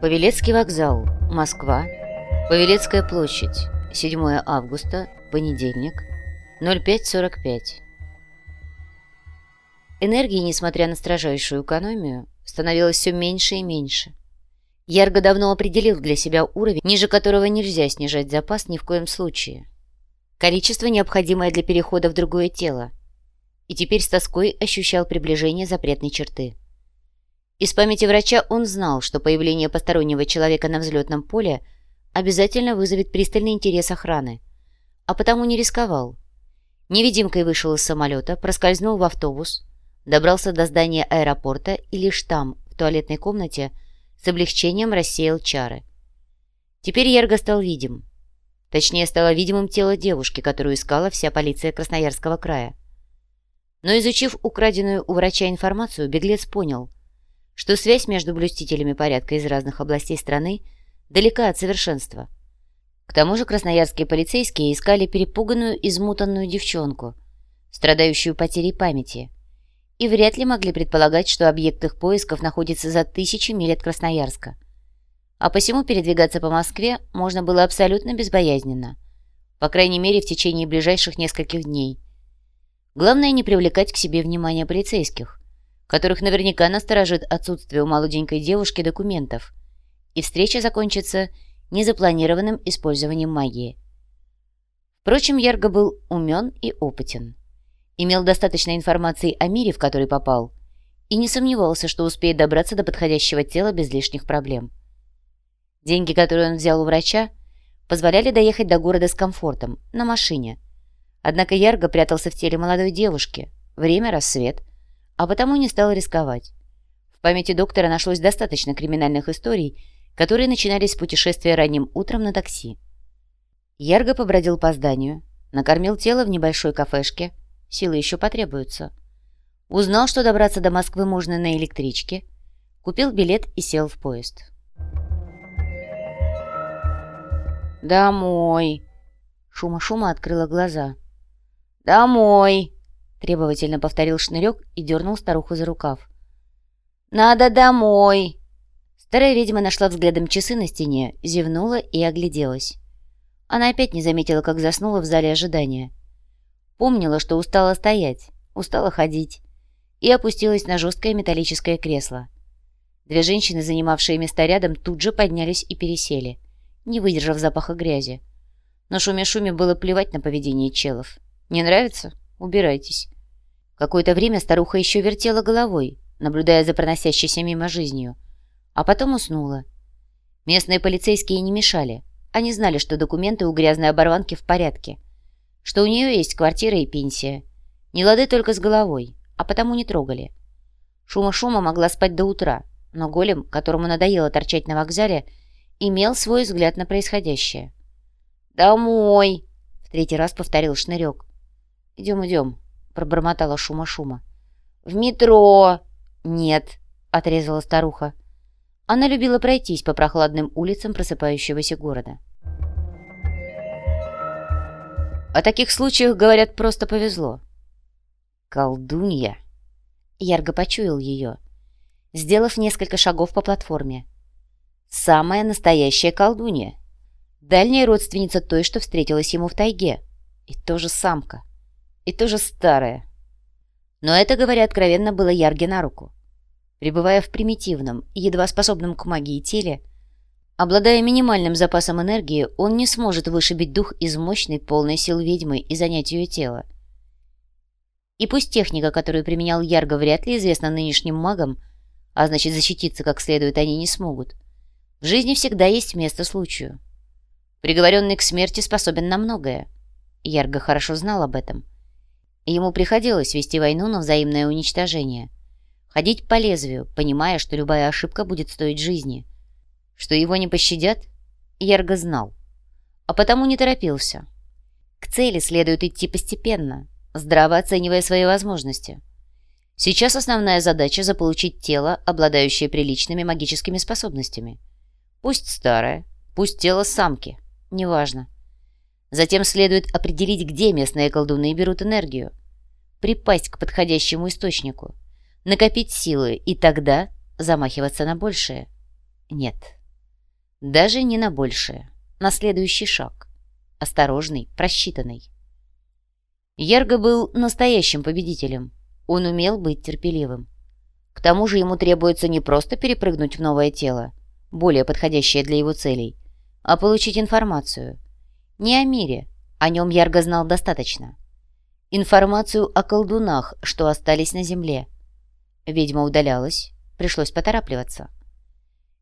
Павелецкий вокзал, Москва, Павелецкая площадь, 7 августа, понедельник, 05.45. Энергии, несмотря на строжайшую экономию, становилось все меньше и меньше. Ярго давно определил для себя уровень, ниже которого нельзя снижать запас ни в коем случае. Количество, необходимое для перехода в другое тело. И теперь с тоской ощущал приближение запретной черты. Из памяти врача он знал, что появление постороннего человека на взлетном поле обязательно вызовет пристальный интерес охраны, а потому не рисковал. Невидимкой вышел из самолета, проскользнул в автобус, добрался до здания аэропорта и лишь там, в туалетной комнате, с облегчением рассеял чары. Теперь Ярго стал видим. Точнее, стало видимым тело девушки, которую искала вся полиция Красноярского края. Но изучив украденную у врача информацию, беглец понял – что связь между блюстителями порядка из разных областей страны далека от совершенства. К тому же красноярские полицейские искали перепуганную, измутанную девчонку, страдающую потерей памяти, и вряд ли могли предполагать, что объект их поисков находится за тысячи миль от Красноярска. А посему передвигаться по Москве можно было абсолютно безбоязненно, по крайней мере в течение ближайших нескольких дней. Главное не привлекать к себе внимание полицейских, которых наверняка насторожит отсутствие у молоденькой девушки документов, и встреча закончится незапланированным использованием магии. Впрочем, Ярго был умен и опытен. Имел достаточно информации о мире, в который попал, и не сомневался, что успеет добраться до подходящего тела без лишних проблем. Деньги, которые он взял у врача, позволяли доехать до города с комфортом, на машине. Однако Ярго прятался в теле молодой девушки. Время – рассвет – а потому не стал рисковать. В памяти доктора нашлось достаточно криминальных историй, которые начинались с путешествия ранним утром на такси. Ярго побродил по зданию, накормил тело в небольшой кафешке, силы еще потребуются. Узнал, что добраться до Москвы можно на электричке, купил билет и сел в поезд. «Домой!» Шума-шума открыла глаза. «Домой!» Требовательно повторил шнырек и дернул старуху за рукав. «Надо домой!» Старая ведьма нашла взглядом часы на стене, зевнула и огляделась. Она опять не заметила, как заснула в зале ожидания. Помнила, что устала стоять, устала ходить, и опустилась на жесткое металлическое кресло. Две женщины, занимавшие места рядом, тут же поднялись и пересели, не выдержав запаха грязи. Но шуме-шуме было плевать на поведение челов. «Не нравится? Убирайтесь». Какое-то время старуха еще вертела головой, наблюдая за проносящейся мимо жизнью, а потом уснула. Местные полицейские не мешали. Они знали, что документы у грязной оборванки в порядке, что у нее есть квартира и пенсия. Не лады только с головой, а потому не трогали. Шума-шума могла спать до утра, но голем, которому надоело торчать на вокзале, имел свой взгляд на происходящее. «Домой!» — в третий раз повторил Шнырек. «Идем, идем», — пробормотала шума-шума. «В метро!» «Нет», — отрезала старуха. Она любила пройтись по прохладным улицам просыпающегося города. О таких случаях, говорят, просто повезло. «Колдунья!» Ярго почуял ее, сделав несколько шагов по платформе. «Самая настоящая колдунья!» Дальняя родственница той, что встретилась ему в тайге. И тоже самка. И тоже старое. Но это, говоря откровенно, было Ярге на руку. Пребывая в примитивном, едва способном к магии теле, обладая минимальным запасом энергии, он не сможет вышибить дух из мощной, полной сил ведьмы и занять ее тело. И пусть техника, которую применял Ярго, вряд ли известна нынешним магам, а значит защититься как следует они не смогут, в жизни всегда есть место случаю. Приговоренный к смерти способен на многое. Ярго хорошо знал об этом. Ему приходилось вести войну на взаимное уничтожение. Ходить по лезвию, понимая, что любая ошибка будет стоить жизни. Что его не пощадят, Ярго знал. А потому не торопился. К цели следует идти постепенно, здраво оценивая свои возможности. Сейчас основная задача – заполучить тело, обладающее приличными магическими способностями. Пусть старое, пусть тело самки, неважно. Затем следует определить, где местные колдуны берут энергию, припасть к подходящему источнику, накопить силы и тогда замахиваться на большее. Нет, Даже не на большее, на следующий шаг. Осторожный, просчитанный. Ярго был настоящим победителем. Он умел быть терпеливым. К тому же ему требуется не просто перепрыгнуть в новое тело, более подходящее для его целей, а получить информацию. Не о мире, о нем Ярго знал достаточно. Информацию о колдунах, что остались на земле. Ведьма удалялась, пришлось поторапливаться.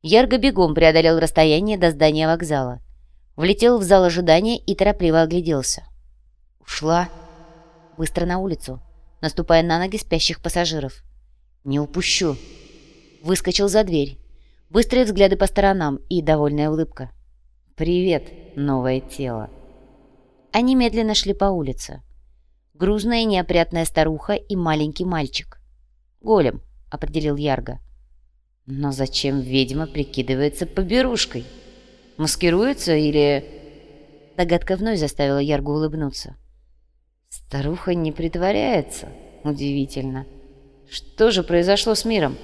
Ярго бегом преодолел расстояние до здания вокзала. Влетел в зал ожидания и торопливо огляделся. Ушла. Быстро на улицу, наступая на ноги спящих пассажиров. «Не упущу!» Выскочил за дверь. Быстрые взгляды по сторонам и довольная улыбка. «Привет, новое тело!» Они медленно шли по улице. Грузная неопрятная старуха и маленький мальчик. «Голем», — определил Ярго. «Но зачем ведьма прикидывается поберушкой? Маскируется или...» Догадка вновь заставила Ярго улыбнуться. «Старуха не притворяется? Удивительно. Что же произошло с миром?»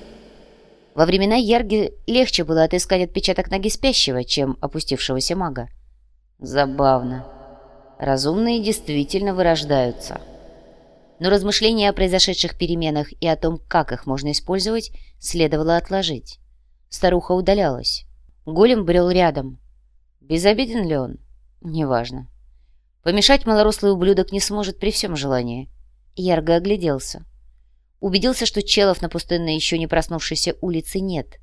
Во времена Ярги легче было отыскать отпечаток ноги спящего, чем опустившегося мага. Забавно. Разумные действительно вырождаются. Но размышления о произошедших переменах и о том, как их можно использовать, следовало отложить. Старуха удалялась. Голем брел рядом. Безобиден ли он? Неважно. Помешать малорослый ублюдок не сможет при всем желании. Ярго огляделся убедился, что челов на пустынной еще не проснувшейся улице нет,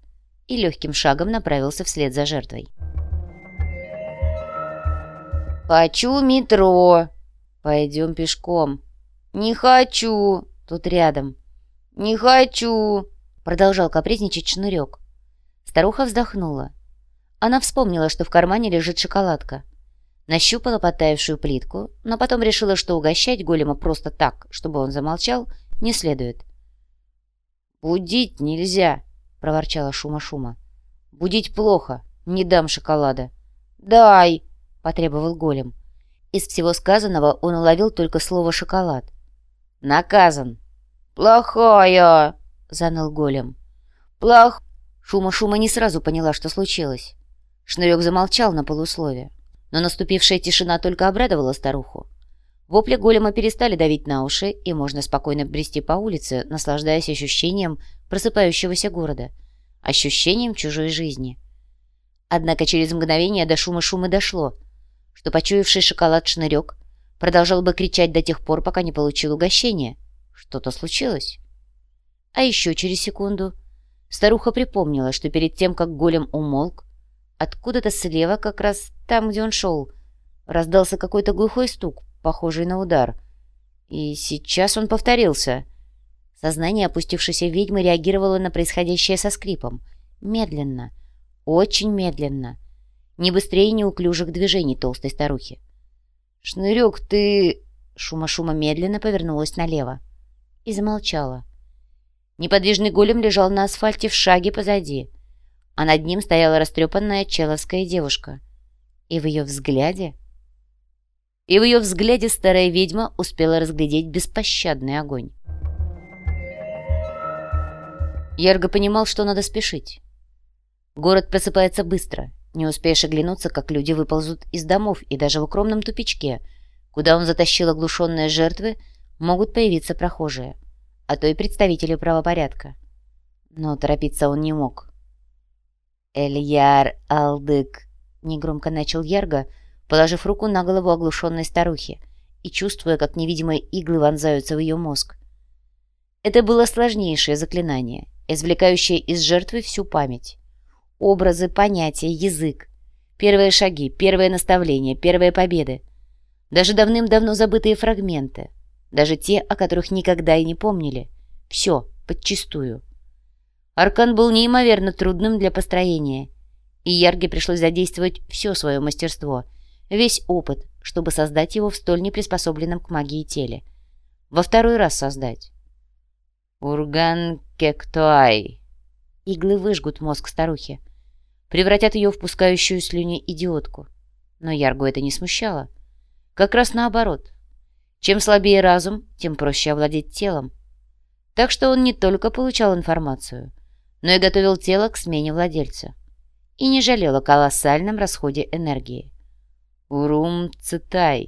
и легким шагом направился вслед за жертвой. «Хочу метро!» «Пойдем пешком!» «Не хочу!» «Тут рядом!» «Не хочу!» Продолжал капризничать шнырек. Старуха вздохнула. Она вспомнила, что в кармане лежит шоколадка. Нащупала подтаявшую плитку, но потом решила, что угощать голема просто так, чтобы он замолчал, не следует. «Будить нельзя!» — проворчала Шума-Шума. «Будить плохо, не дам шоколада». «Дай!» — потребовал голем. Из всего сказанного он уловил только слово «шоколад». «Наказан!» «Плохая!» — заныл голем. «Плох...» Шума-Шума не сразу поняла, что случилось. Шнырек замолчал на полуслове, но наступившая тишина только обрадовала старуху. Вопли голема перестали давить на уши, и можно спокойно брести по улице, наслаждаясь ощущением просыпающегося города, ощущением чужой жизни. Однако через мгновение до шума-шума дошло, что почуявший шоколад шнырек продолжал бы кричать до тех пор, пока не получил угощение. Что-то случилось. А еще через секунду старуха припомнила, что перед тем, как голем умолк, откуда-то слева, как раз там, где он шел, раздался какой-то глухой стук, похожий на удар. И сейчас он повторился. Сознание опустившейся ведьмы реагировало на происходящее со скрипом. Медленно. Очень медленно. Не быстрее неуклюжих движений толстой старухи. «Шнырек, ты...» Шума-шума медленно повернулась налево. И замолчала. Неподвижный голем лежал на асфальте в шаге позади, а над ним стояла растрепанная человская девушка. И в ее взгляде и в ее взгляде старая ведьма успела разглядеть беспощадный огонь. Ярго понимал, что надо спешить. Город просыпается быстро. Не успеешь оглянуться, как люди выползут из домов, и даже в укромном тупичке, куда он затащил оглушенные жертвы, могут появиться прохожие, а то и представители правопорядка. Но торопиться он не мог. «Эльяр Алдык», — негромко начал Ярго, — положив руку на голову оглушенной старухи и чувствуя, как невидимые иглы вонзаются в ее мозг. Это было сложнейшее заклинание, извлекающее из жертвы всю память. Образы, понятия, язык. Первые шаги, первые наставления, первые победы. Даже давным-давно забытые фрагменты. Даже те, о которых никогда и не помнили. Все, подчистую. Аркан был неимоверно трудным для построения, и Ярге пришлось задействовать все свое мастерство — весь опыт, чтобы создать его в столь неприспособленном к магии теле. Во второй раз создать. Урган кектуай. Иглы выжгут мозг старухи. Превратят ее в пускающую слюни идиотку. Но Яргу это не смущало. Как раз наоборот. Чем слабее разум, тем проще овладеть телом. Так что он не только получал информацию, но и готовил тело к смене владельца. и не жалел о колоссальном расходе энергии. «Урум Цитай»,